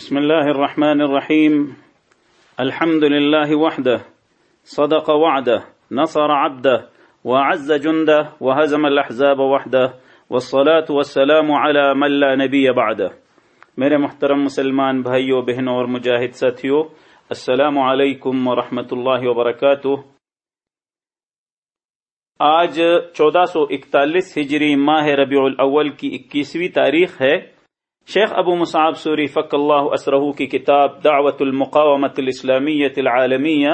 بسم الله الرحمن الرحيم. الحمد لله وحده. صدق وعده. نصر عبده. وعز جنده. وهزم الأحزاب وحده. والصلاة والسلام على من لا نبي بعده. میرے محترم مسلمان بھائیوں بہنوں اور مجاہد ساتھیوں السلام علیکم ورحمۃ اللہ وبرکاتہ. آج چودہ سو اکتالیس ہجری ماہ ربیع الاول کی اکیسویں تاریخ ہے۔ شیخ ابو مصعب سوری فق اللہ اسرہ کی کتاب دعوت المقامت الاسلامیت العالمیہ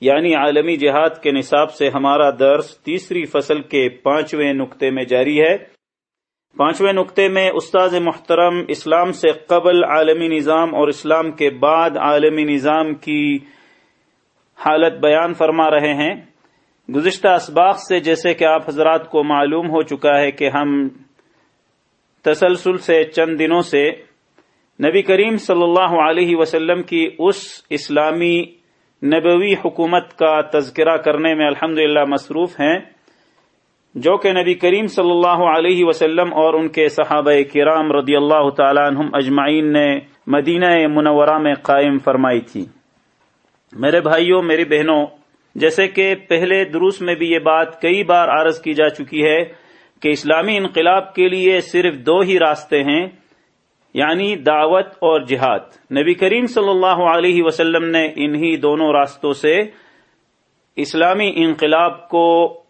یعنی عالمی جہاد کے نصاب سے ہمارا درس تیسری فصل کے پانچویں نقطے میں جاری ہے۔ پانچویں نقطے میں استاذ محترم اسلام سے قبل عالمی نظام اور اسلام کے بعد عالمی نظام کی حالت بیان فرما رہے ہیں۔ گزشتہ اسباق سے جیسے کہ آپ حضرات کو معلوم ہو چکا ہے کہ ہم تسلسل سے چند دنوں سے نبی کریم صلی اللہ علیہ وسلم کی اس اسلامی نبوی حکومت کا تذکرہ کرنے میں الحمد مصروف ہیں، جو کہ نبی کریم صلی اللہ علیہ وسلم اور ان کے صحابہ کرام رضی اللہ تعالیٰ عنہم اجمعین نے مدینہ منورہ میں قائم فرمائی تھی۔ میرے بھائیوں، میری بہنوں، جیسے کہ پہلے دروس میں بھی یہ بات کئی بار عرض کی جا چکی ہے کہ اسلامی انقلاب کے لیے صرف دو ہی راستے ہیں یعنی دعوت اور جہاد۔ نبی کریم صلی اللہ علیہ وسلم نے انہی دونوں راستوں سے اسلامی انقلاب کو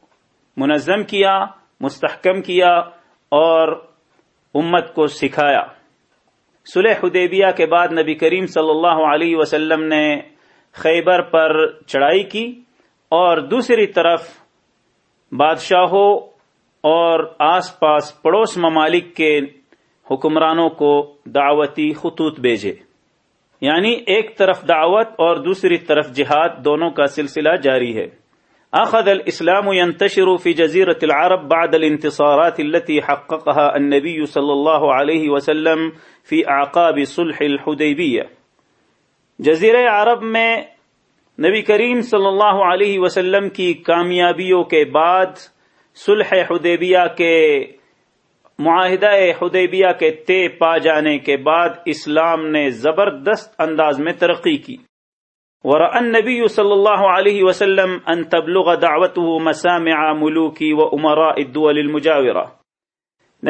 منظم کیا، مستحکم کیا اور امت کو سکھایا۔ سلح حدیبیہ کے بعد نبی کریم صلی اللہ علیہ وسلم نے خیبر پر چڑھائی کی اور دوسری طرف بادشاہوں اور آس پاس پڑوس ممالک کے حکمرانوں کو دعوتی خطوط بھیجے۔ یعنی ایک طرف دعوت اور دوسری طرف جہاد دونوں کا سلسلہ جاری ہے۔ اخذ الاسلام ينتشر في جزيرة العرب بعد الانتصارات التي حققها النبي صلى الله عليه وسلم في اعقاب صلح الحديبية جزیرہ عرب میں نبی کریم صلی اللہ علیہ وسلم کی کامیابیوں کے بعد صلح حدیبیہ کے معاہدہ حدیبیہ کے طے پا جانے کے بعد اسلام نے زبردست انداز میں ترقی کی۔ النبی صلی اللہ علیہ وسلم ان تبلغ دعوته مسامع ملوکی و عمراء الدول المجاورہ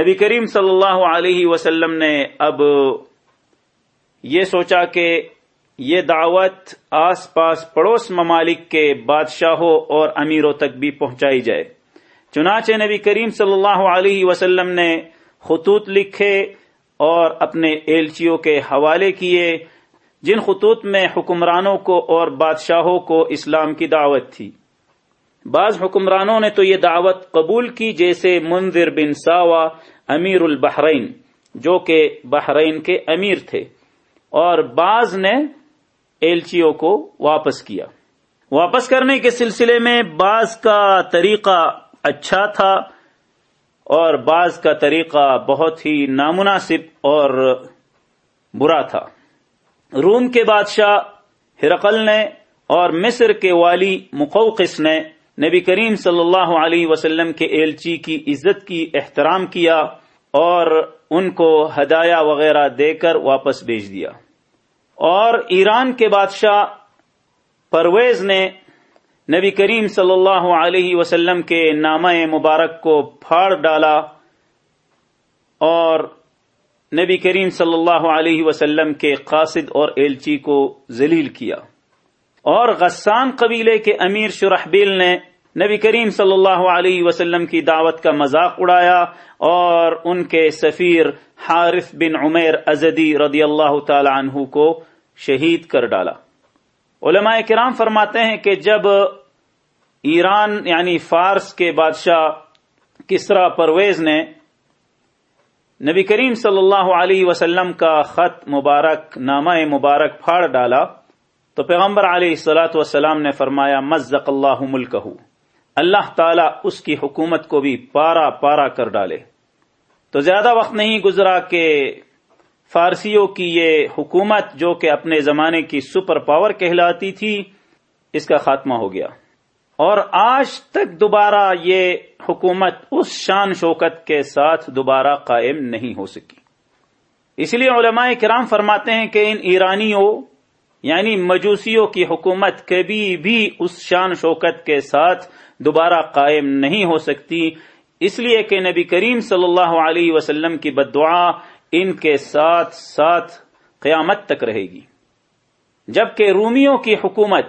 نبی کریم صلی اللہ علیہ وسلم نے اب یہ سوچا کہ یہ دعوت آس پاس پڑوس ممالک کے بادشاہوں اور امیروں تک بھی پہنچائی جائے۔ چنانچہ نبی کریم صلی اللہ علیہ وسلم نے خطوط لکھے اور اپنے ایلچیوں کے حوالے کیے، جن خطوط میں حکمرانوں کو اور بادشاہوں کو اسلام کی دعوت تھی۔ بعض حکمرانوں نے تو یہ دعوت قبول کی، جیسے منذر بن ساوا امیر البحرین، جو کہ بحرین کے امیر تھے، اور بعض نے ایلچیوں کو واپس کیا۔ واپس کرنے کے سلسلے میں بعض کا طریقہ اچھا تھا اور بعض کا طریقہ بہت ہی نامناسب اور برا تھا۔ روم کے بادشاہ ہرقل نے اور مصر کے والی مقوقس نے نبی کریم صلی اللہ علیہ وسلم کے ایلچی کی عزت کی احترام کیا اور ان کو ہدایہ وغیرہ دے کر واپس بھیج دیا۔ اور ایران کے بادشاہ پرویز نے نبی کریم صلی اللہ علیہ وسلم کے نامہ مبارک کو پھاڑ ڈالا اور نبی کریم صلی اللہ علیہ وسلم کے قاصد اور ایلچی کو ذلیل کیا۔ اور غسان قبیلے کے امیر شرحبیل نے نبی کریم صلی اللہ علیہ وسلم کی دعوت کا مذاق اڑایا اور ان کے سفیر حارث بن عمیر ازدی رضی اللہ تعالی عنہ کو شہید کر ڈالا۔ علماء کرام فرماتے ہیں کہ جب ایران یعنی فارس کے بادشاہ کسرا پرویز نے، نبی کریم صلی اللہ علیہ وسلم کا خط مبارک، نامہ مبارک پھاڑ ڈالا، تو پیغمبر علیہ السلاۃ وسلام نے فرمایا، مزق اللہ ملک اللہ تعالی اس کی حکومت کو بھی پارا پارا کر ڈالے۔ تو زیادہ وقت نہیں گزرا کہ فارسیوں کی یہ حکومت جو کہ اپنے زمانے کی سپر پاور کہلاتی تھی، اس کا خاتمہ ہو گیا۔ اور آج تک دوبارہ یہ حکومت اس شان شوکت کے ساتھ دوبارہ قائم نہیں ہو سکی۔ اس لیے علماء کرام فرماتے ہیں کہ ان ایرانیوں یعنی مجوسیوں کی حکومت کبھی بھی اس شان شوکت کے ساتھ دوبارہ قائم نہیں ہو سکتی۔ اس لیے کہ نبی کریم صلی اللہ علیہ وسلم کی بدعا ان کے ساتھ ساتھ قیامت تک رہے گی۔ جبکہ رومیوں کی حکومت،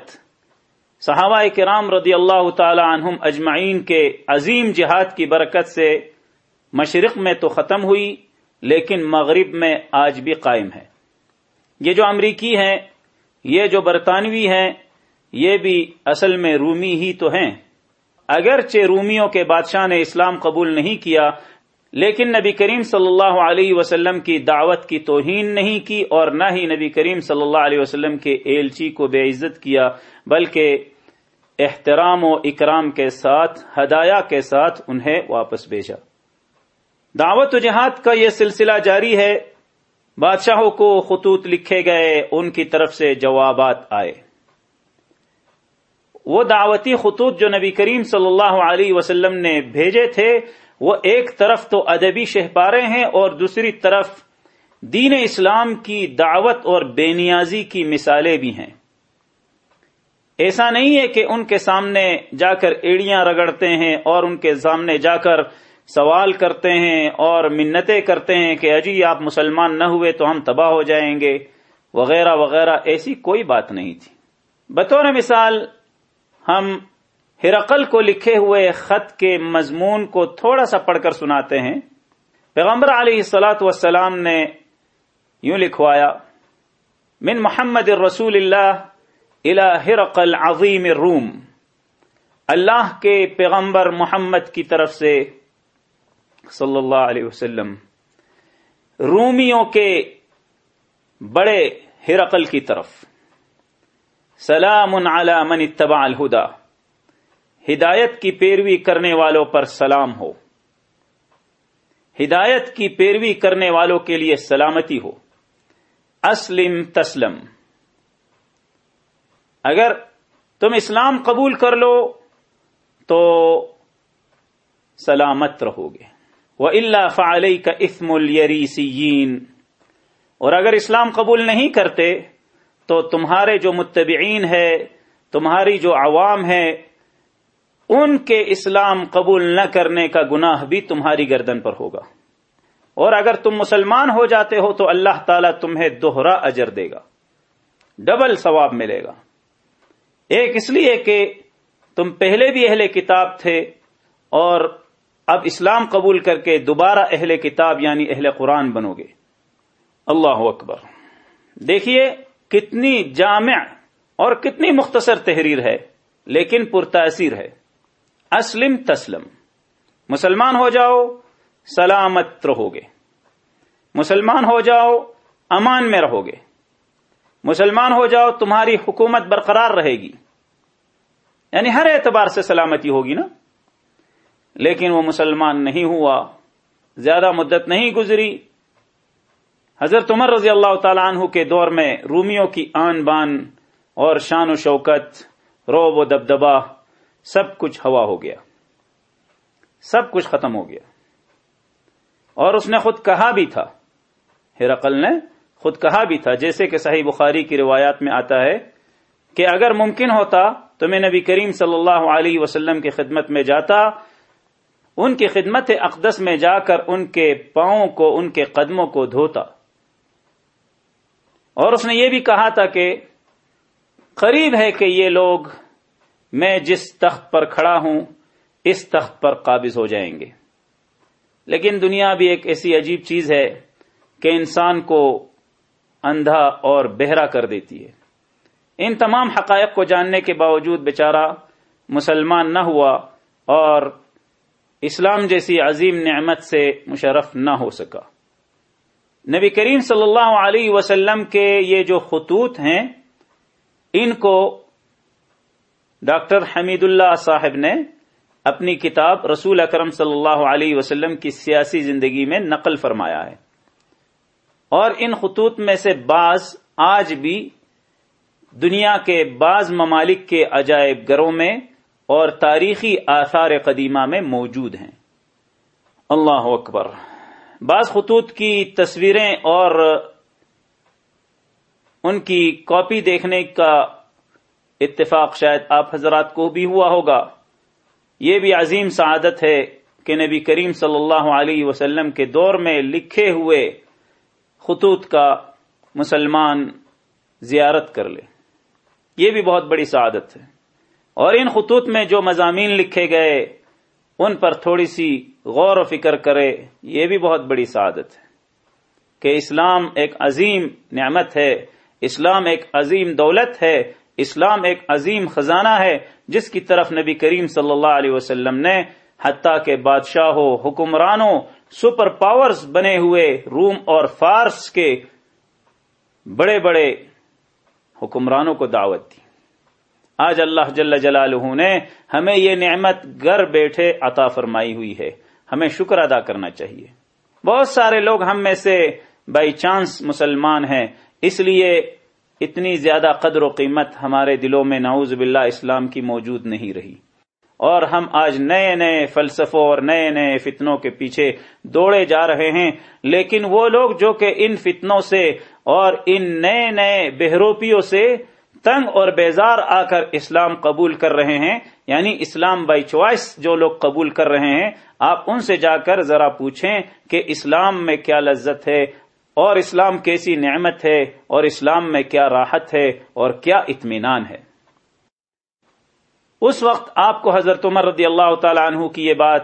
صحابہ کرام رضی اللہ تعالی عنہم اجمعین کے عظیم جہاد کی برکت سے مشرق میں تو ختم ہوئی، لیکن مغرب میں آج بھی قائم ہے۔ یہ جو امریکی ہیں، یہ جو برطانوی ہیں، یہ بھی اصل میں رومی ہی تو ہیں۔ اگرچہ رومیوں کے بادشاہ نے اسلام قبول نہیں کیا لیکن نبی کریم صلی اللہ علیہ وسلم کی دعوت کی توہین نہیں کی اور نہ ہی نبی کریم صلی اللہ علیہ وسلم کے ایلچی کو بے عزت کیا، بلکہ احترام و اکرام کے ساتھ، ہدایہ کے ساتھ انہیں واپس بھیجا۔ دعوت و جہاد کا یہ سلسلہ جاری ہے۔ بادشاہوں کو خطوط لکھے گئے، ان کی طرف سے جوابات آئے۔ وہ دعوتی خطوط جو نبی کریم صلی اللہ علیہ وسلم نے بھیجے تھے وہ ایک طرف تو ادبی شہپارے ہیں اور دوسری طرف دین اسلام کی دعوت اور بے نیازی کی مثالیں بھی ہیں۔ ایسا نہیں ہے کہ ان کے سامنے جا کر ایڑیاں رگڑتے ہیں اور ان کے سامنے جا کر سوال کرتے ہیں اور منتیں کرتے ہیں کہ اجی آپ مسلمان نہ ہوئے تو ہم تباہ ہو جائیں گے، وغیرہ وغیرہ، ایسی کوئی بات نہیں تھی۔ بطور مثال ہم ہرقل کو لکھے ہوئے خط کے مضمون کو تھوڑا سا پڑھ کر سناتے ہیں۔ پیغمبر علیہ السلاۃ وسلام نے یوں لکھوایا، من محمد الرسول اللہ ہرقل عظیم روم اللہ کے پیغمبر محمد کی طرف سے صلی اللہ علیہ وسلم۔ رومیوں کے بڑے ہرقل کی طرف۔ سلام علی من اتبع الہدا ہدایت کی پیروی کرنے والوں پر سلام ہو۔ ہدایت کی پیروی کرنے والوں کے لیے سلامتی ہو۔ اسلم تسلم۔ اگر تم اسلام قبول کر لو تو سلامت رہو گے وہ اللہ فعلی کا اسم الریسین اور اگر اسلام قبول نہیں کرتے تو تمہارے جو متبعین ہے، تمہاری جو عوام ہے ان کے اسلام قبول نہ کرنے کا گناہ بھی تمہاری گردن پر ہوگا۔ اور اگر تم مسلمان ہو جاتے ہو تو اللہ تعالیٰ تمہیں دوہرا اجر دے گا۔ ڈبل ثواب ملے گا۔ ایک اس لیے کہ تم پہلے بھی اہل کتاب تھے اور اب اسلام قبول کر کے دوبارہ اہل کتاب یعنی اہل قرآن بنو گے۔ اللہ اکبر۔ دیکھیے کتنی جامع اور کتنی مختصر تحریر ہے، لیکن پرتاثیر ہے۔ اسلم تسلم۔ مسلمان ہو جاؤ، سلامت رہو گے مسلمان ہو جاؤ، امان میں رہو گے مسلمان ہو جاؤ، تمہاری حکومت برقرار رہے گی۔ یعنی ہر اعتبار سے سلامتی ہوگی نا۔ لیکن وہ مسلمان نہیں ہوا، زیادہ مدت نہیں گزری۔ حضرت عمر رضی اللہ تعالیٰ عنہ کے دور میں رومیوں کی آن بان اور شان و شوکت، روب و دبدبا سب کچھ ہوا ہو گیا۔ سب کچھ ختم ہو گیا۔ اور اس نے خود کہا بھی تھا۔ ہرقل نے خود کہا بھی تھا۔ جیسے کہ صحیح بخاری کی روایات میں آتا ہے کہ اگر ممکن ہوتا تو میں نبی کریم صلی اللہ علیہ وسلم کی خدمت میں جاتا۔ ان کی خدمت اقدس میں جا کر ان کے پاؤں کو، ان کے قدموں کو دھوتا۔ اور اس نے یہ بھی کہا تھا کہ قریب ہے کہ یہ لوگ میں جس تخت پر کھڑا ہوں، اس تخت پر قابض ہو جائیں گے۔ لیکن دنیا بھی ایک ایسی عجیب چیز ہے کہ انسان کو اندھا اور بہرا کر دیتی ہے۔ ان تمام حقائق کو جاننے کے باوجود بیچارہ مسلمان نہ ہوا اور اسلام جیسی عظیم نعمت سے مشرف نہ ہو سکا۔ نبی کریم صلی اللہ علیہ وسلم کے یہ جو خطوط ہیں، ان کو ڈاکٹر حمید اللہ صاحب نے اپنی کتاب رسول اکرم صلی اللہ علیہ وسلم کی سیاسی زندگی میں نقل فرمایا ہے۔ اور ان خطوط میں سے بعض آج بھی دنیا کے بعض ممالک کے عجائب گروں میں اور تاریخی آثار قدیمہ میں موجود ہیں۔ اللہ اکبر۔ بعض خطوط کی تصویریں اور ان کی کاپی دیکھنے کا اتفاق شاید آپ حضرات کو بھی ہوا ہوگا۔ یہ بھی عظیم سعادت ہے کہ نبی کریم صلی اللہ علیہ وسلم کے دور میں لکھے ہوئے خطوط کا مسلمان زیارت کر لے۔ یہ بھی بہت بڑی سعادت ہے۔ اور ان خطوط میں جو مضامین لکھے گئے، ان پر تھوڑی سی غور و فکر کرے، یہ بھی بہت بڑی سعادت ہے۔ کہ اسلام ایک عظیم نعمت ہے، اسلام ایک عظیم دولت ہے اسلام ایک عظیم خزانہ ہے جس کی طرف نبی کریم صلی اللہ علیہ وسلم نے حتیٰ کے بادشاہوں، حکمرانوں، سپر پاورز بنے ہوئے روم اور فارس کے بڑے بڑے حکمرانوں کو دعوت دی۔ آج اللہ جل جلالہ نے ہمیں یہ نعمت گھر بیٹھے عطا فرمائی ہوئی ہے۔ ہمیں شکر ادا کرنا چاہیے۔ بہت سارے لوگ ہم میں سے بائی چانس مسلمان ہیں۔ اس لیے اتنی زیادہ قدر و قیمت ہمارے دلوں میں نعوذ باللہ اسلام کی موجود نہیں رہی۔ اور ہم آج نئے نئے فلسفوں اور نئے نئے فتنوں کے پیچھے دوڑے جا رہے ہیں، لیکن وہ لوگ جو کہ ان فتنوں سے اور ان نئے نئے بہروپیوں سے تنگ اور بیزار آ کر اسلام قبول کر رہے ہیں یعنی اسلام بائی چوائس جو لوگ قبول کر رہے ہیں، آپ ان سے جا کر ذرا پوچھیں کہ اسلام میں کیا لذت ہے اور اسلام کیسی نعمت ہے اور اسلام میں کیا راحت ہے اور کیا اطمینان ہے۔ اس وقت آپ کو حضرت عمر رضی اللہ تعالی عنہ کی یہ بات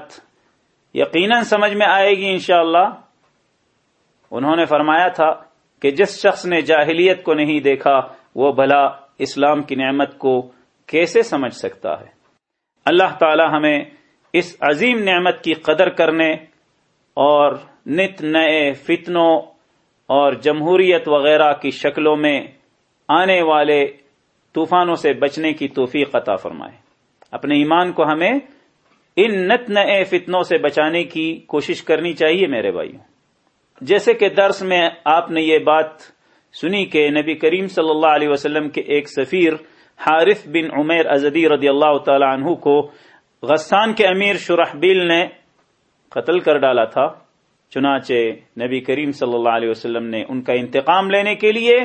یقیناً سمجھ میں آئے گی انشاءاللہ۔ انہوں نے فرمایا تھا کہ جس شخص نے جاہلیت کو نہیں دیکھا، وہ بھلا اسلام کی نعمت کو کیسے سمجھ سکتا ہے؟ اللہ تعالی ہمیں اس عظیم نعمت کی قدر کرنے اور نت نئے فتنوں اور جمہوریت وغیرہ کی شکلوں میں آنے والے طوفانوں سے بچنے کی توفیق عطا فرمائے۔ اپنے ایمان کو ہمیں ان نت نئے فتنوں سے بچانے کی کوشش کرنی چاہیے میرے بھائیوں۔ جیسے کہ درس میں آپ نے یہ بات سنی کہ نبی کریم صلی اللہ علیہ وسلم کے ایک سفیر حارث بن عمیر ازدی رضی اللہ تعالی عنہ کو غسان کے امیر شرحبیل نے قتل کر ڈالا تھا۔ چنانچہ نبی کریم صلی اللہ علیہ وسلم نے ان کا انتقام لینے کے لیے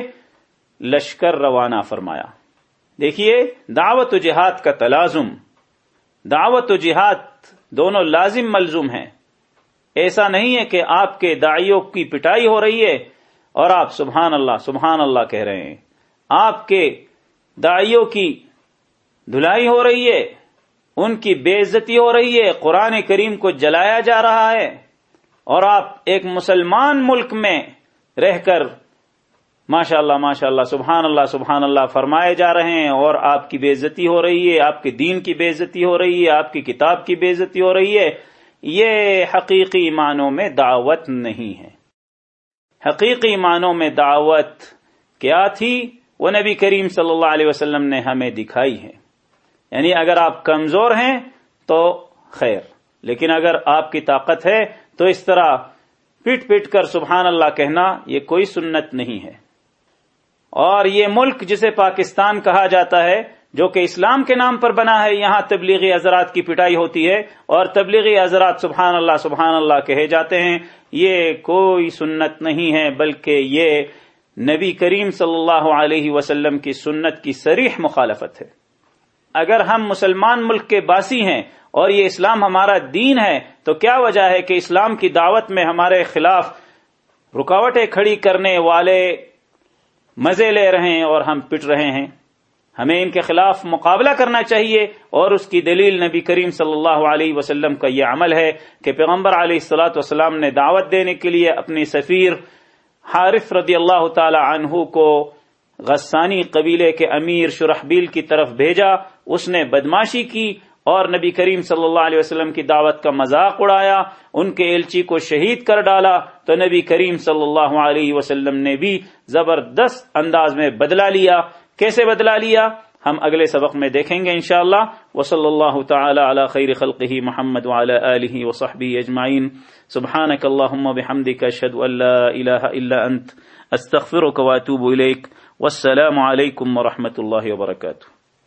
لشکر روانہ فرمایا۔ دیکھیے، دعوت و جہاد کا تلازم، دعوت و جہاد دونوں لازم ملزوم ہیں۔ ایسا نہیں ہے کہ آپ کے دائیوں کی پٹائی ہو رہی ہے اور آپ سبحان اللہ سبحان اللہ کہہ رہے ہیں۔ آپ کے دائیوں کی دھلائی ہو رہی ہے، ان کی بے عزتی ہو رہی ہے، قرآن کریم کو جلایا جا رہا ہے۔ اور آپ ایک مسلمان ملک میں رہ کر ماشاء اللہ ماشاء اللہ سبحان اللہ سبحان اللہ فرمائے جا رہے ہیں اور آپ کی بےزتی ہو رہی ہے، آپ کے دین کی بےزتی ہو رہی ہے، آپ کی کتاب کی بےزتی ہو رہی ہے، یہ حقیقی معنوں میں دعوت نہیں ہے۔ حقیقی معنوں میں دعوت کیا تھی؟ وہ نبی کریم صلی اللہ علیہ وسلم نے ہمیں دکھائی ہے۔ یعنی اگر آپ کمزور ہیں تو خیر، لیکن اگر آپ کی طاقت ہے تو اس طرح پٹ پٹ کر سبحان اللہ کہنا یہ کوئی سنت نہیں ہے۔ اور یہ ملک جسے پاکستان کہا جاتا ہے، جو کہ اسلام کے نام پر بنا ہے، یہاں تبلیغی حضرات کی پٹائی ہوتی ہے اور تبلیغی حضرات سبحان اللہ سبحان اللہ کہے جاتے ہیں۔ یہ کوئی سنت نہیں ہے، بلکہ یہ نبی کریم صلی اللہ علیہ وسلم کی سنت کی سریح مخالفت ہے۔ اگر ہم مسلمان ملک کے باسی ہیں اور یہ اسلام ہمارا دین ہے، تو کیا وجہ ہے کہ اسلام کی دعوت میں ہمارے خلاف رکاوٹیں کھڑی کرنے والے مزے لے رہے ہیں اور ہم پٹ رہے ہیں؟ ہمیں ان کے خلاف مقابلہ کرنا چاہیے اور اس کی دلیل نبی کریم صلی اللہ علیہ وسلم کا یہ عمل ہے کہ پیغمبر علیہ السلاۃ وسلام نے دعوت دینے کے لیے اپنی سفیر حارف رضی اللہ تعالی عنہ کو غسانی قبیلے کے امیر شرحبیل کی طرف بھیجا۔ اس نے بدماشی کی اور نبی کریم صلی اللہ علیہ وسلم کی دعوت کا مذاق اڑایا، ان کے ایلچی کو شہید کر ڈالا، تو نبی کریم صلی اللہ علیہ وسلم نے بھی زبردست انداز میں بدلا لیا۔ کیسے بدلا لیا؟ ہم اگلے سبق میں دیکھیں گے انشاءاللہ۔ وصلی اللہ تعالی علی خیر خلقہ محمد وعلی آلہ وصحبہ اجمعین۔ سبحانک اللہم بحمدک اشہد ان لا الہ الا انت، استغفرک واتوب الیک۔ والسلام علیکم ورحمۃ اللہ وبرکاتہ۔